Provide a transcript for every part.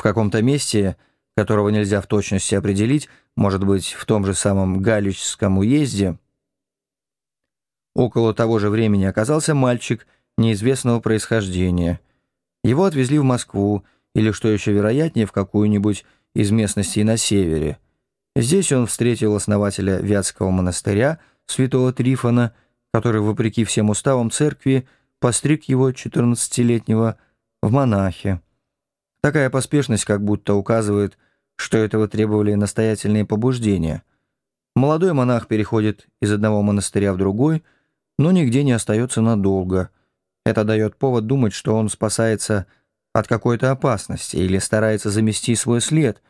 В каком-то месте, которого нельзя в точности определить, может быть, в том же самом Галичском уезде, около того же времени оказался мальчик неизвестного происхождения. Его отвезли в Москву, или, что еще вероятнее, в какую-нибудь из местностей на севере. Здесь он встретил основателя Вятского монастыря, святого Трифона, который, вопреки всем уставам церкви, постриг его 14-летнего в монахе. Такая поспешность как будто указывает, что этого требовали настоятельные побуждения. Молодой монах переходит из одного монастыря в другой, но нигде не остается надолго. Это дает повод думать, что он спасается от какой-то опасности или старается замести свой след,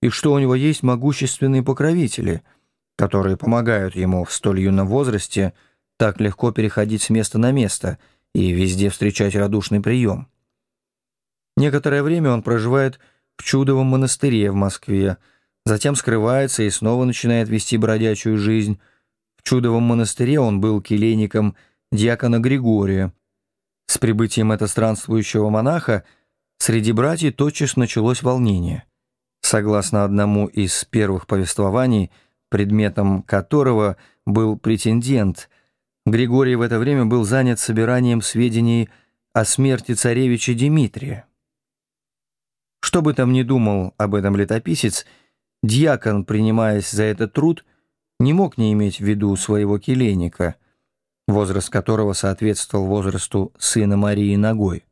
и что у него есть могущественные покровители, которые помогают ему в столь юном возрасте так легко переходить с места на место и везде встречать радушный прием. Некоторое время он проживает в Чудовом монастыре в Москве, затем скрывается и снова начинает вести бродячую жизнь. В Чудовом монастыре он был келейником диакона Григория. С прибытием этого странствующего монаха среди братьев тотчас началось волнение. Согласно одному из первых повествований, предметом которого был претендент, Григорий в это время был занят собиранием сведений о смерти царевича Дмитрия. Что бы там ни думал об этом летописец, дьякон, принимаясь за этот труд, не мог не иметь в виду своего келейника, возраст которого соответствовал возрасту сына Марии Ногой.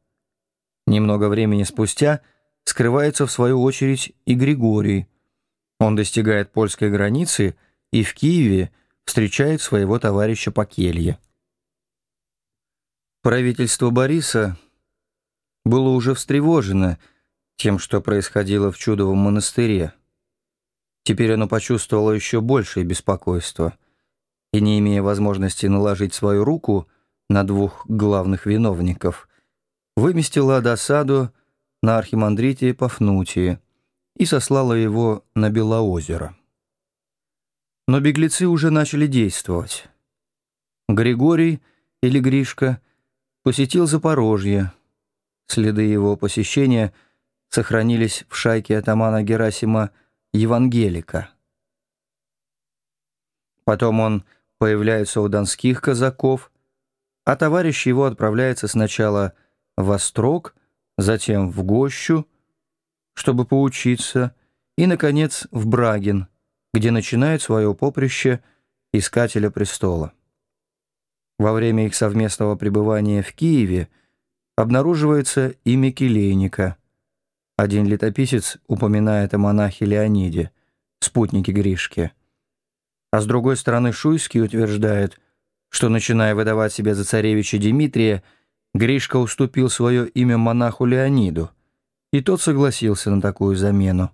Немного времени спустя скрывается в свою очередь и Григорий. Он достигает польской границы и в Киеве встречает своего товарища по келье. Правительство Бориса было уже встревожено, тем, что происходило в Чудовом монастыре. Теперь оно почувствовало еще большее беспокойство и, не имея возможности наложить свою руку на двух главных виновников, выместило досаду на архимандрите Пафнутии и сослала его на Белоозеро. Но беглецы уже начали действовать. Григорий или Гришка посетил Запорожье. Следы его посещения – сохранились в шайке атамана Герасима Евангелика. Потом он появляется у донских казаков, а товарищ его отправляется сначала в Острог, затем в Гощу, чтобы поучиться, и, наконец, в Брагин, где начинает свое поприще искателя престола. Во время их совместного пребывания в Киеве обнаруживается имя Келейника — один летописец упоминает о монахе Леониде, спутнике Гришки. А с другой стороны Шуйский утверждает, что, начиная выдавать себя за царевича Дмитрия, Гришка уступил свое имя монаху Леониду, и тот согласился на такую замену.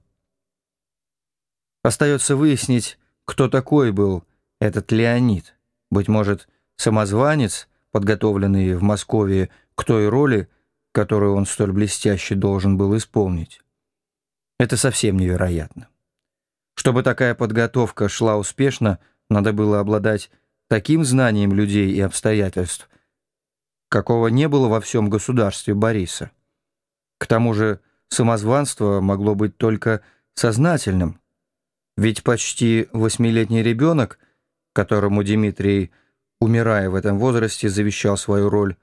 Остается выяснить, кто такой был этот Леонид. Быть может, самозванец, подготовленный в Москве к той роли, которую он столь блестяще должен был исполнить. Это совсем невероятно. Чтобы такая подготовка шла успешно, надо было обладать таким знанием людей и обстоятельств, какого не было во всем государстве Бориса. К тому же самозванство могло быть только сознательным, ведь почти восьмилетний ребенок, которому Дмитрий, умирая в этом возрасте, завещал свою роль,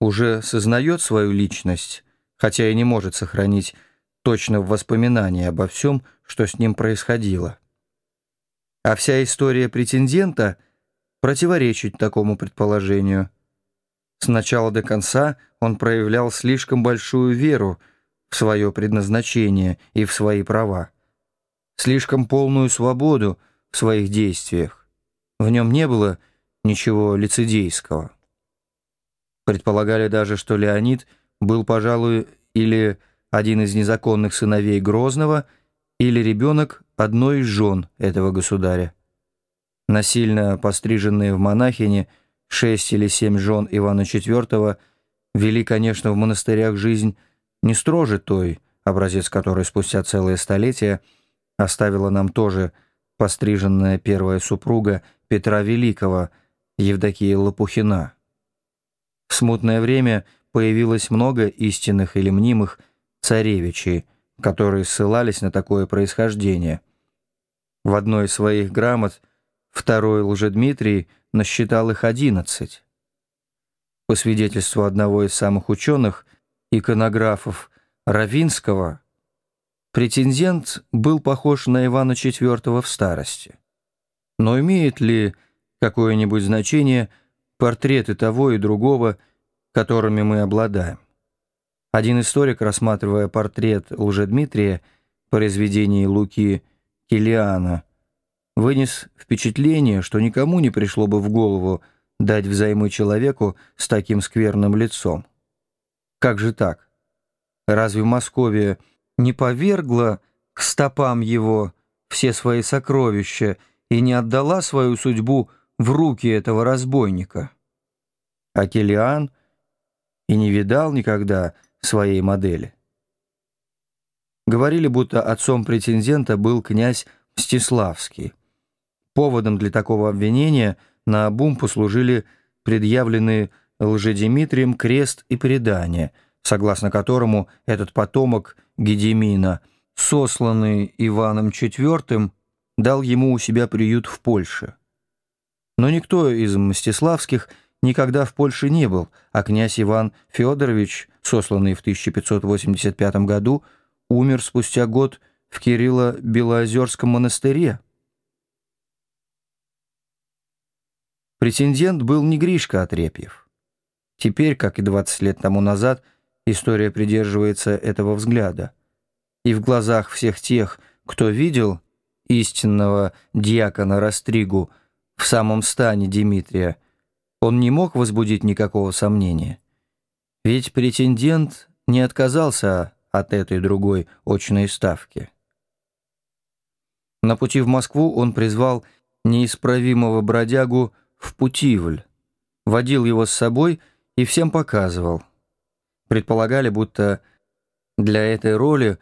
уже сознает свою личность, хотя и не может сохранить точно воспоминания обо всем, что с ним происходило. А вся история претендента противоречит такому предположению. С начала до конца он проявлял слишком большую веру в свое предназначение и в свои права, слишком полную свободу в своих действиях. В нем не было ничего лицедейского. Предполагали даже, что Леонид был, пожалуй, или один из незаконных сыновей Грозного, или ребенок одной из жен этого государя. Насильно постриженные в монахини шесть или семь жен Ивана IV вели, конечно, в монастырях жизнь не строже той, образец которой спустя целое столетие оставила нам тоже постриженная первая супруга Петра Великого, Евдокия Лопухина. В смутное время появилось много истинных или мнимых царевичей, которые ссылались на такое происхождение. В одной из своих грамот второй Лжедмитрий насчитал их одиннадцать. По свидетельству одного из самых ученых, иконографов Равинского, претендент был похож на Ивана IV в старости. Но имеет ли какое-нибудь значение портреты того и другого, которыми мы обладаем? Один историк, рассматривая портрет Лжедмитрия произведении Луки Килиана, вынес впечатление, что никому не пришло бы в голову дать взаймы человеку с таким скверным лицом. Как же так? Разве Московия не повергла к стопам его все свои сокровища и не отдала свою судьбу в руки этого разбойника? А Келиан и не видал никогда своей модели. Говорили, будто отцом претендента был князь Мстиславский. Поводом для такого обвинения на обум послужили предъявленные лжедимитрием крест и предание, согласно которому этот потомок Гедемина, сосланный Иваном IV, дал ему у себя приют в Польше. Но никто из Мстиславских никогда в Польше не был, а князь Иван Федорович, сосланный в 1585 году, умер спустя год в Кирилло-Белоозерском монастыре. Претендент был не Гришка Отрепьев. Теперь, как и 20 лет тому назад, история придерживается этого взгляда. И в глазах всех тех, кто видел истинного дьякона Растригу в самом стане Дмитрия, он не мог возбудить никакого сомнения. Ведь претендент не отказался от этой другой очной ставки. На пути в Москву он призвал неисправимого бродягу в Путивль, водил его с собой и всем показывал. Предполагали, будто для этой роли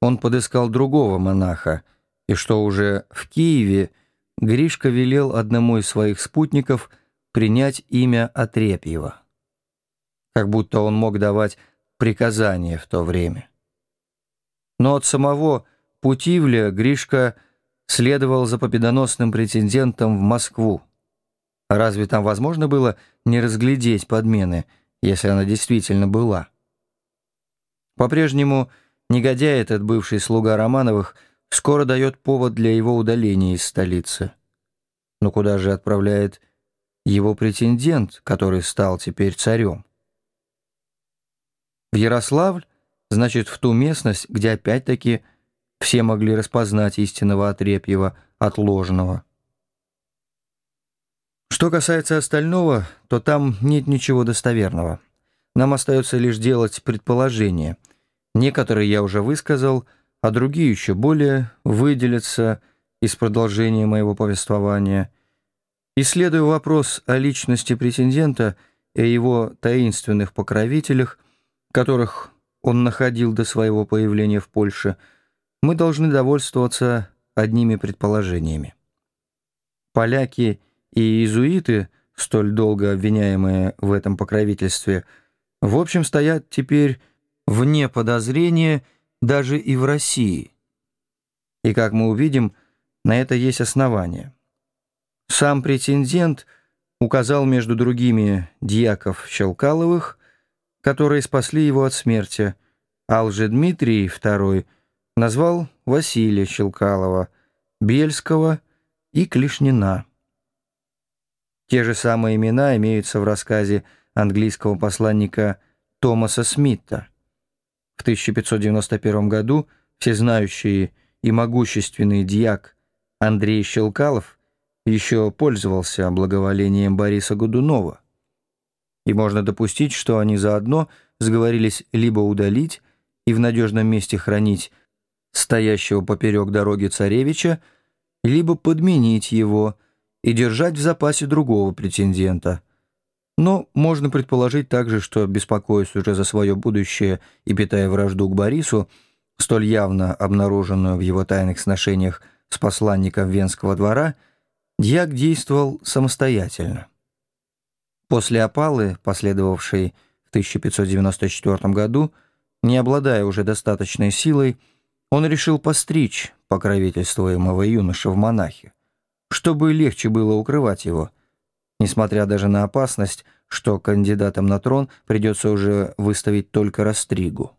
он подыскал другого монаха, и что уже в Киеве Гришка велел одному из своих спутников принять имя Отрепьева. Как будто он мог давать приказания в то время. Но от самого Путивля Гришка следовал за победоносным претендентом в Москву. Разве там возможно было не разглядеть подмены, если она действительно была? По-прежнему негодяй этот бывший слуга Романовых скоро дает повод для его удаления из столицы. Но куда же отправляет его претендент, который стал теперь царем? В Ярославль, значит, в ту местность, где опять-таки все могли распознать истинного Отрепьева от ложного. Что касается остального, то там нет ничего достоверного. Нам остается лишь делать предположения. Некоторые я уже высказал, а другие еще более выделятся из продолжения моего повествования. Исследуя вопрос о личности претендента и его таинственных покровителях, которых он находил до своего появления в Польше, мы должны довольствоваться одними предположениями. Поляки – и иезуиты, столь долго обвиняемые в этом покровительстве, в общем, стоят теперь вне подозрения даже и в России. И, как мы увидим, на это есть основания. Сам претендент указал между другими дьяков Щелкаловых, которые спасли его от смерти, а Лжедмитрий II назвал Василия Щелкалова, Бельского и Клишнина. Те же самые имена имеются в рассказе английского посланника Томаса Смита. В 1591 году всезнающий и могущественный дьяк Андрей Щелкалов еще пользовался благоволением Бориса Годунова. И можно допустить, что они заодно сговорились либо удалить и в надежном месте хранить стоящего поперек дороги царевича, либо подменить его – и держать в запасе другого претендента. Но можно предположить также, что, беспокоясь уже за свое будущее и питая вражду к Борису, столь явно обнаруженную в его тайных сношениях с посланником Венского двора, Дьяк действовал самостоятельно. После опалы, последовавшей в 1594 году, не обладая уже достаточной силой, Он решил постричь покровительствуемого юноша в монахе, чтобы легче было укрывать его, несмотря даже на опасность, что кандидатом на трон придется уже выставить только Растригу.